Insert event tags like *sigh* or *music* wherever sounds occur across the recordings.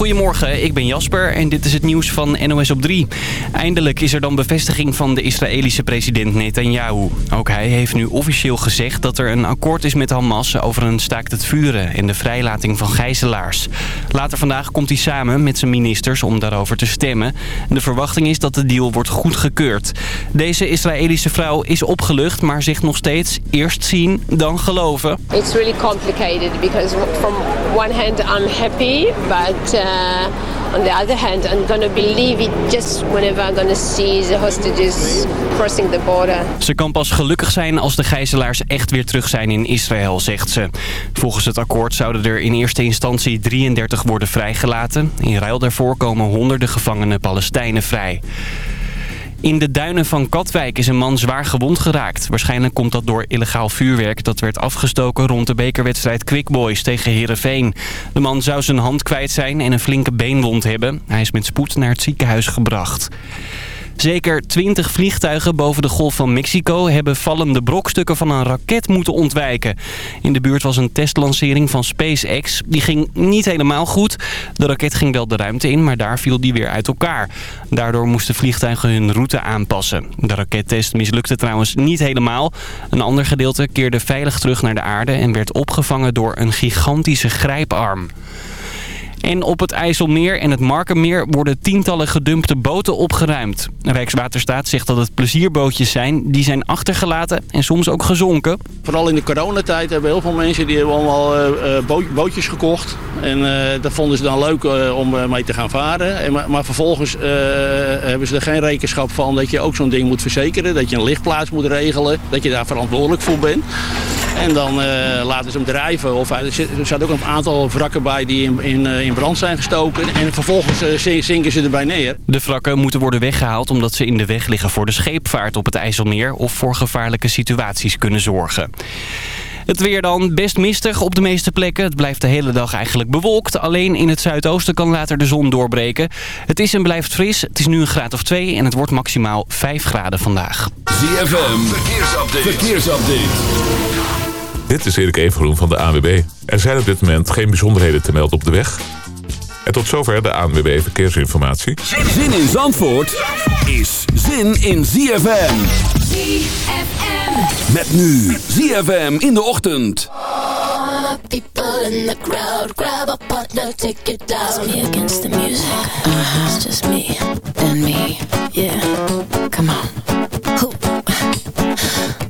Goedemorgen, ik ben Jasper en dit is het nieuws van NOS op 3. Eindelijk is er dan bevestiging van de Israëlische president Netanyahu. Ook hij heeft nu officieel gezegd dat er een akkoord is met Hamas over een staakt het vuren en de vrijlating van gijzelaars. Later vandaag komt hij samen met zijn ministers om daarover te stemmen. De verwachting is dat de deal wordt goedgekeurd. Deze Israëlische vrouw is opgelucht, maar zegt nog steeds eerst zien, dan geloven. It's really complicated because from one hand I'm happy, but uh, on the hand I'm gonna believe it just whenever see the hostages crossing the border. Ze kan pas gelukkig zijn als de gijzelaars echt weer terug zijn in Israël, zegt ze. Volgens het akkoord zouden er in eerste instantie 33 worden vrijgelaten. In ruil daarvoor komen honderden gevangene Palestijnen vrij. In de duinen van Katwijk is een man zwaar gewond geraakt. Waarschijnlijk komt dat door illegaal vuurwerk dat werd afgestoken rond de bekerwedstrijd Quick Boys tegen Heerenveen. De man zou zijn hand kwijt zijn en een flinke beenwond hebben. Hij is met spoed naar het ziekenhuis gebracht. Zeker 20 vliegtuigen boven de Golf van Mexico hebben vallende brokstukken van een raket moeten ontwijken. In de buurt was een testlancering van SpaceX. Die ging niet helemaal goed. De raket ging wel de ruimte in, maar daar viel die weer uit elkaar. Daardoor moesten vliegtuigen hun route aanpassen. De rakettest mislukte trouwens niet helemaal. Een ander gedeelte keerde veilig terug naar de aarde en werd opgevangen door een gigantische grijparm. En op het IJsselmeer en het Markenmeer worden tientallen gedumpte boten opgeruimd. Rijkswaterstaat zegt dat het plezierbootjes zijn. Die zijn achtergelaten en soms ook gezonken. Vooral in de coronatijd hebben heel veel mensen die hebben allemaal uh, bootjes gekocht. En uh, dat vonden ze dan leuk om mee te gaan varen. En, maar, maar vervolgens hebben ze er geen rekenschap van dat je ook zo'n ding moet verzekeren. Dat je een lichtplaats moet regelen. Dat je daar verantwoordelijk voor bent. En dan laten ze hem drijven. Of, er zaten ook een aantal wrakken bij die in, in, in brand zijn gestoken. En vervolgens zinken ze erbij neer. De wrakken moeten worden weggehaald omdat ze in de weg liggen voor de scheepvaart op het IJsselmeer. Of voor gevaarlijke situaties kunnen zorgen. Het weer dan best mistig op de meeste plekken. Het blijft de hele dag eigenlijk bewolkt. Alleen in het zuidoosten kan later de zon doorbreken. Het is en blijft fris. Het is nu een graad of 2 en het wordt maximaal 5 graden vandaag. ZFM, verkeersupdate. verkeersupdate. Dit is Erik Evengroen van de ANWB. Er zijn op dit moment geen bijzonderheden te melden op de weg. En tot zover de ANWB Verkeersinformatie. Zin in Zandvoort is zin in ZFM. ZFM. Met nu ZFM in de ochtend. People in the crowd, grab a partner, take it down. It's me against the music. Uh, it's just me and me. Yeah, come on. Who? *laughs*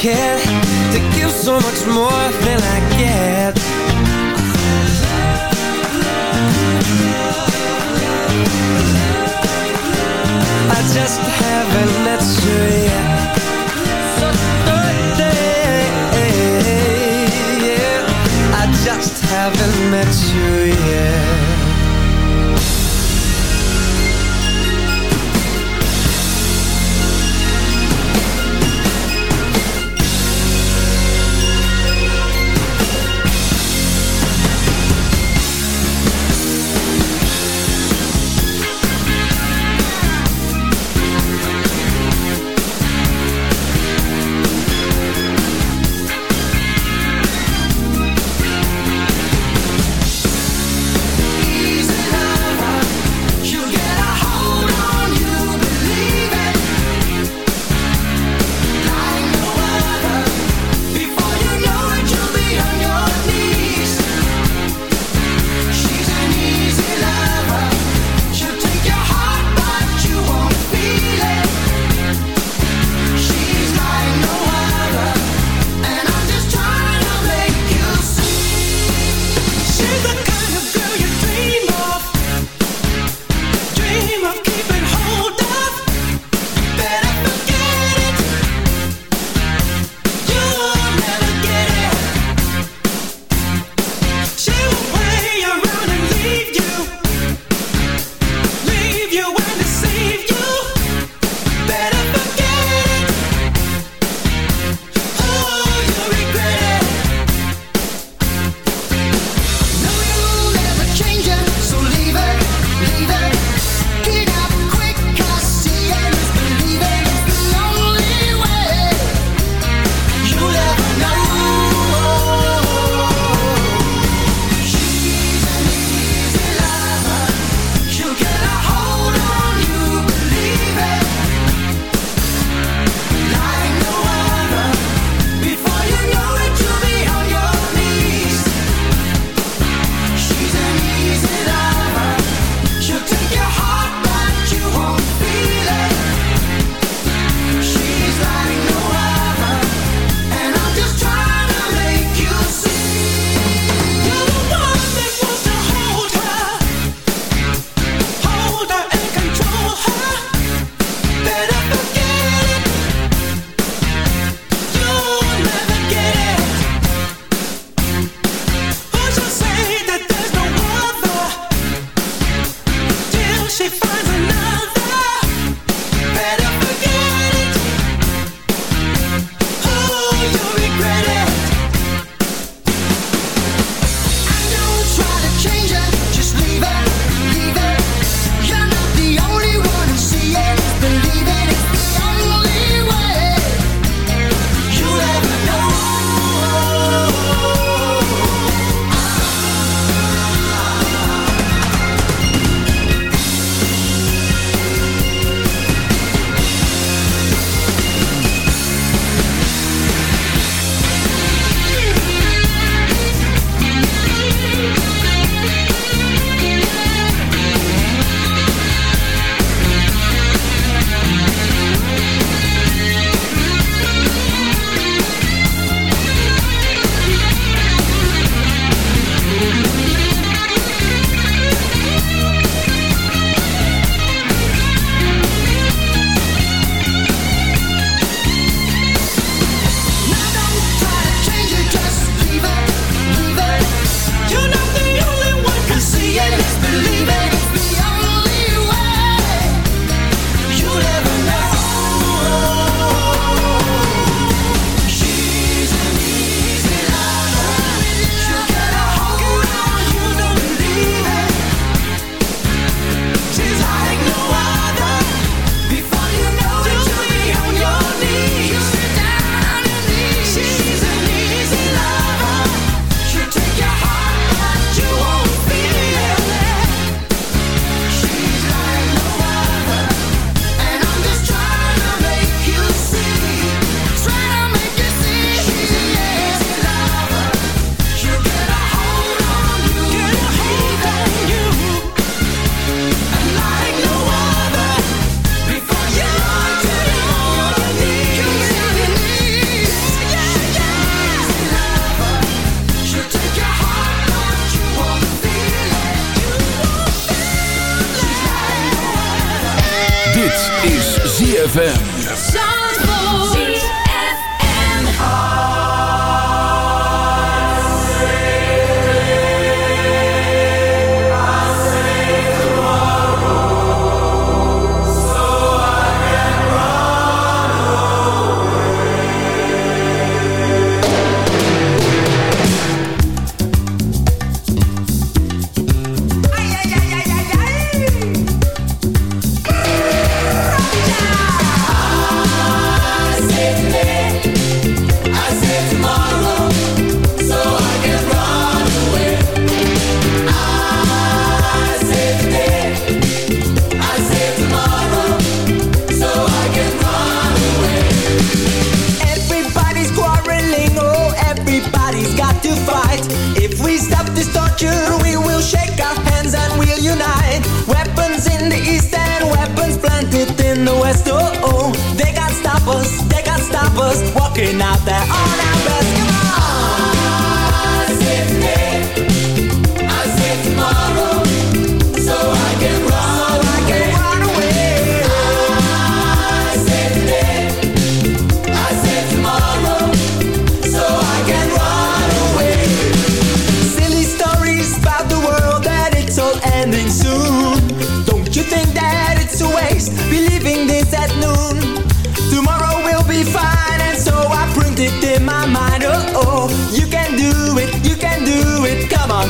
can To give so much more than I get. I just haven't met you yet. Yeah. I just haven't met you yet ZFM. looking out that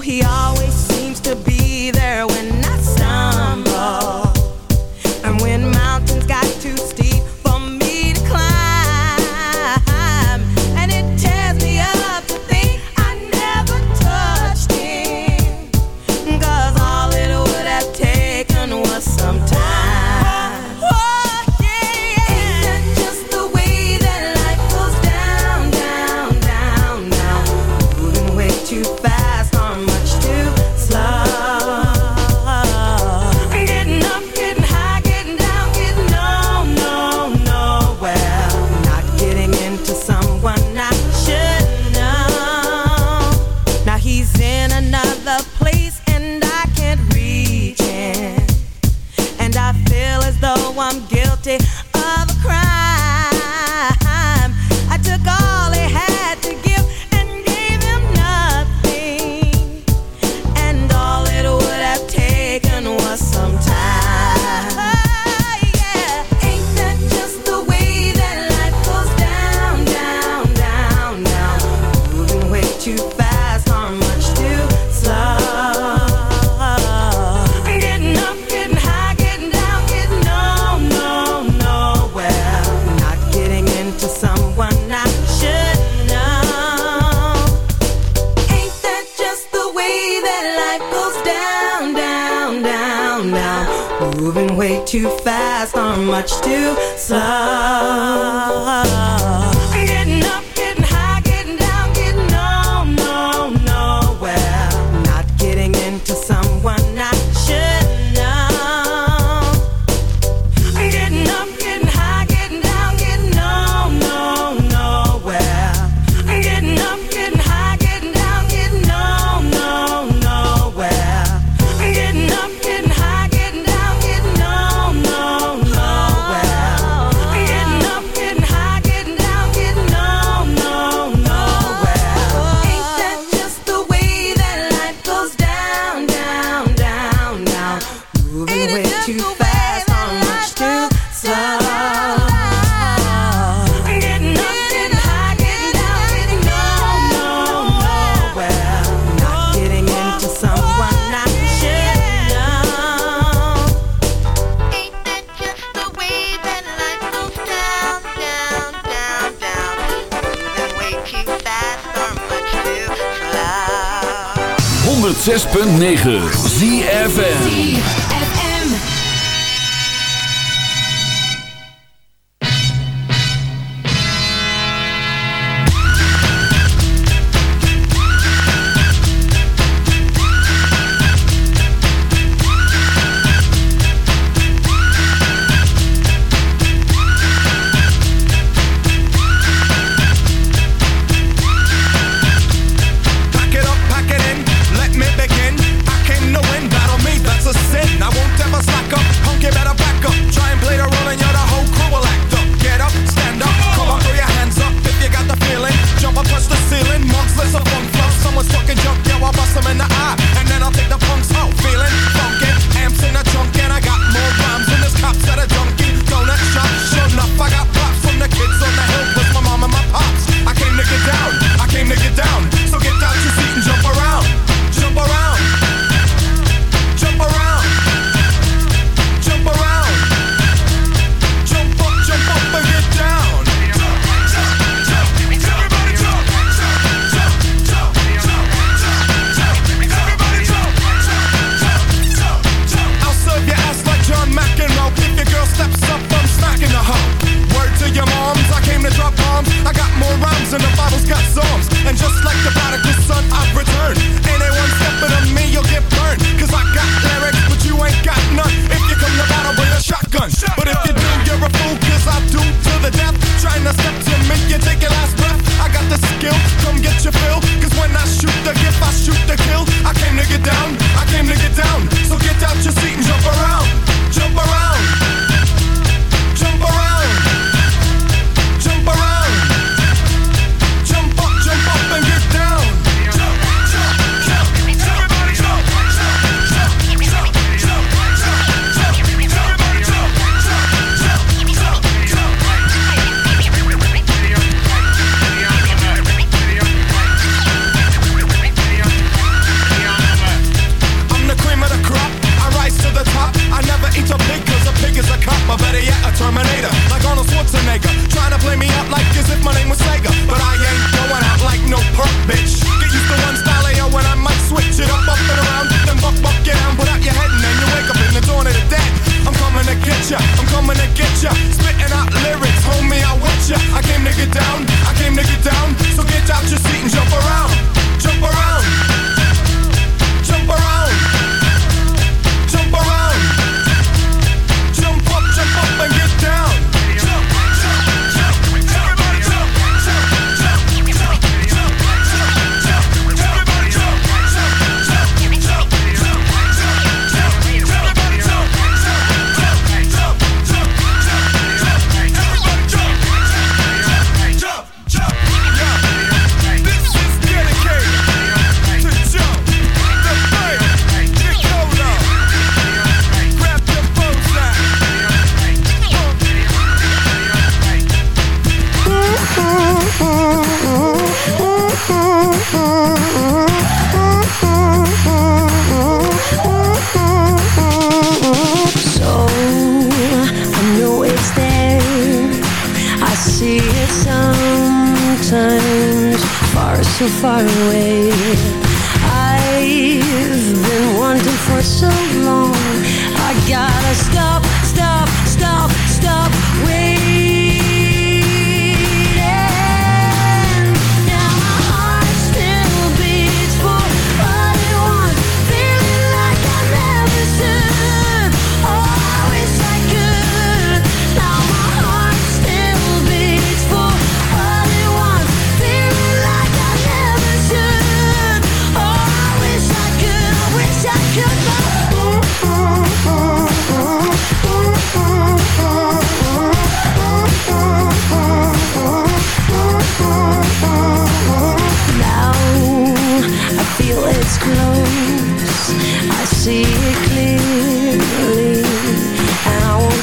he always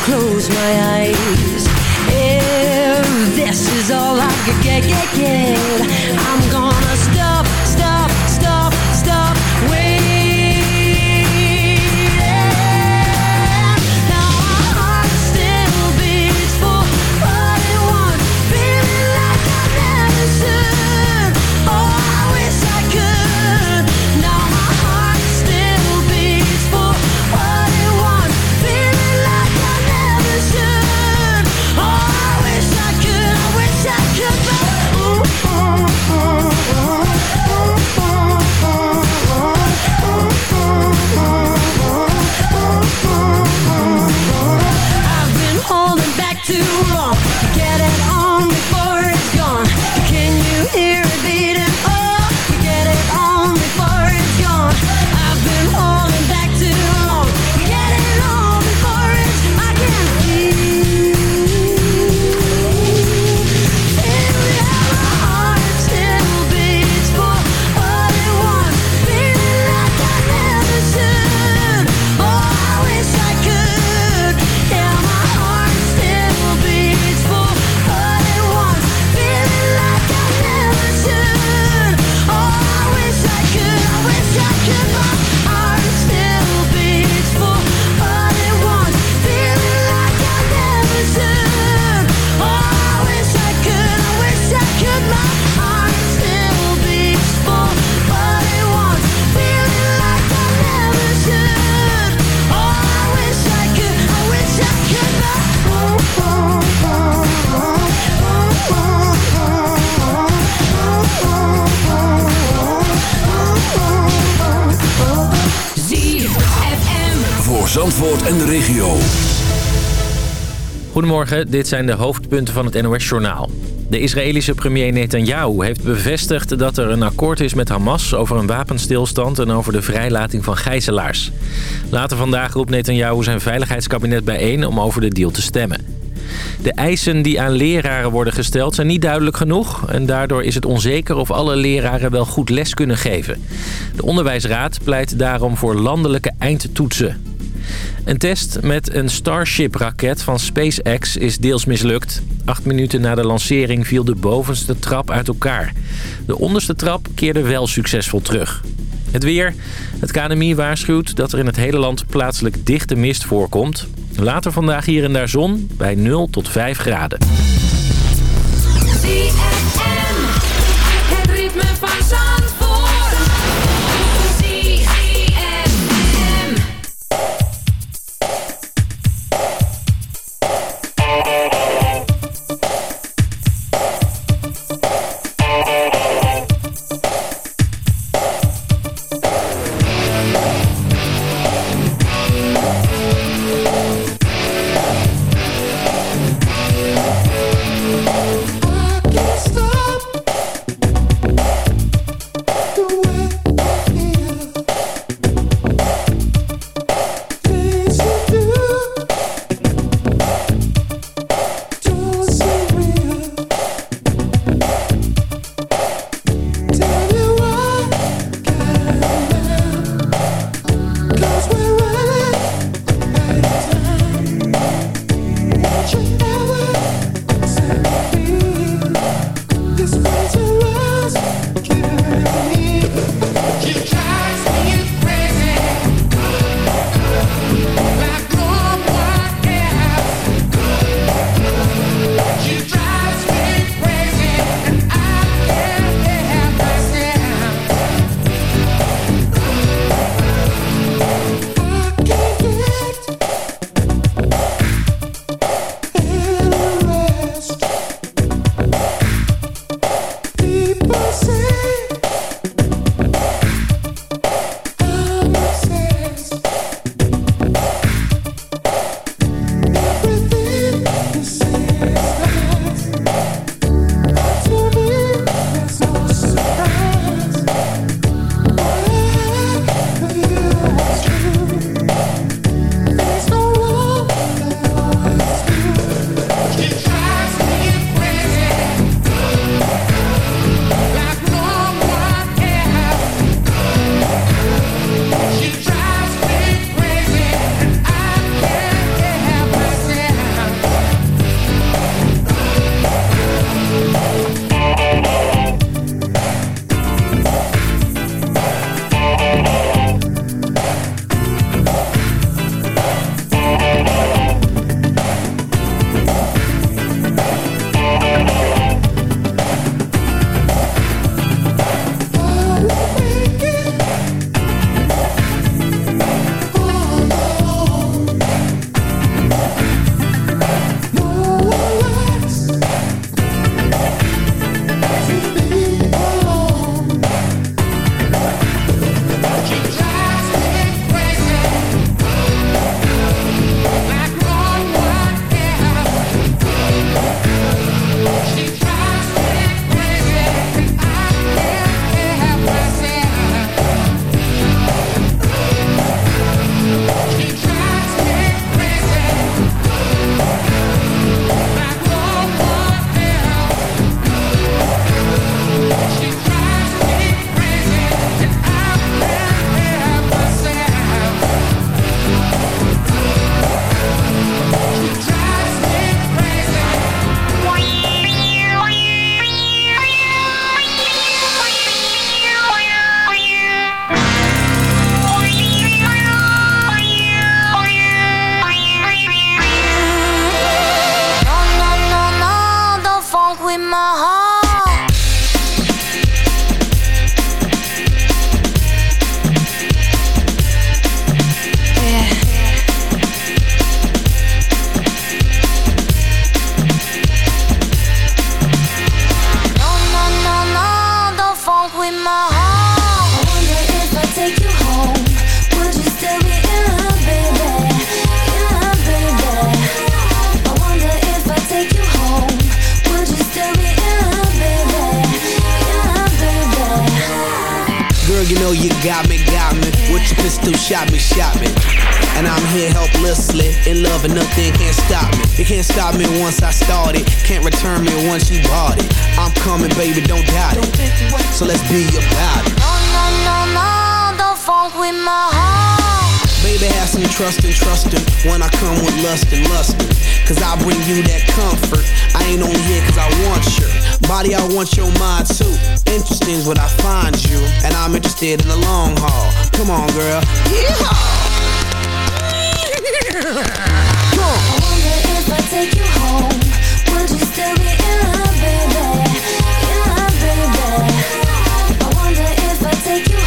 close my eyes. If this is all I could get, get, get, I'm gonna Zandvoort en de regio. Goedemorgen, dit zijn de hoofdpunten van het NOS-journaal. De Israëlische premier Netanyahu heeft bevestigd dat er een akkoord is met Hamas... over een wapenstilstand en over de vrijlating van gijzelaars. Later vandaag roept Netanyahu zijn veiligheidskabinet bijeen om over de deal te stemmen. De eisen die aan leraren worden gesteld zijn niet duidelijk genoeg... en daardoor is het onzeker of alle leraren wel goed les kunnen geven. De Onderwijsraad pleit daarom voor landelijke eindtoetsen. Een test met een Starship-raket van SpaceX is deels mislukt. Acht minuten na de lancering viel de bovenste trap uit elkaar. De onderste trap keerde wel succesvol terug. Het weer. Het KNMI waarschuwt dat er in het hele land plaatselijk dichte mist voorkomt. Later vandaag hier en daar zon bij 0 tot 5 graden. Het ritme Cause I bring you that comfort. I ain't only here cause I want your body, I want your mind too. Interesting's is what I find you, and I'm interested in the long haul. Come on, girl. I wonder if I take you home, would you still be in love, baby? In love, baby. I wonder if I take you home,